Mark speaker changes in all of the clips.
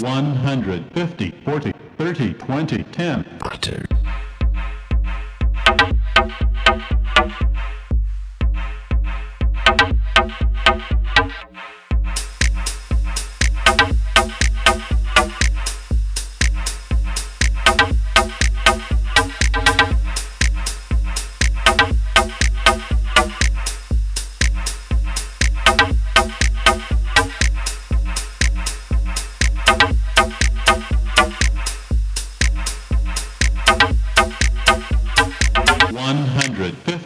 Speaker 1: 150, 40, 30, 20, 10. Butter.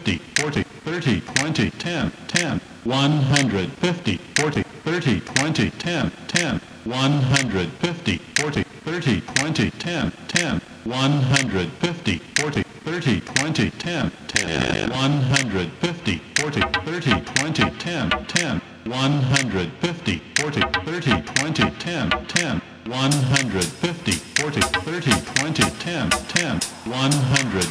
Speaker 1: 50, 40, 30, 20, 10, 10, 150, 40, 30, 20, 10, 10, 150, 40, 30, 20, 10, 10, 150, 40, 30, 20, 10, 10, 150, 40, 30, 20, 10, 10, 150, 40, 30, 20, 10, 10, 150, 40, 30, 20, 10, 10, 100,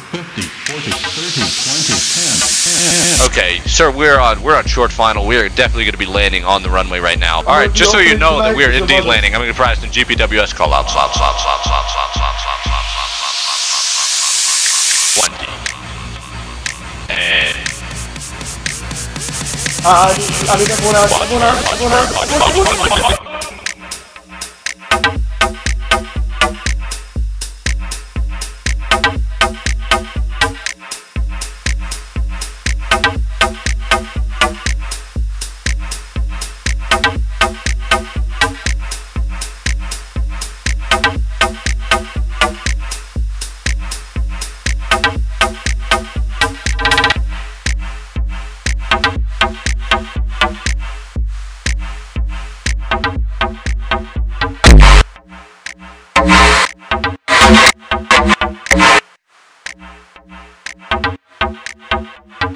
Speaker 2: Okay, sir, we're on we're on short final. We are definitely going to be landing on the runway right now. All right, just so you know that we are indeed landing. I'm going to provide some GPWS call outs, outs, outs, outs, outs, outs, outs, outs, outs. Twenty. And
Speaker 3: Ah, alika muna, alika muna, alika muna.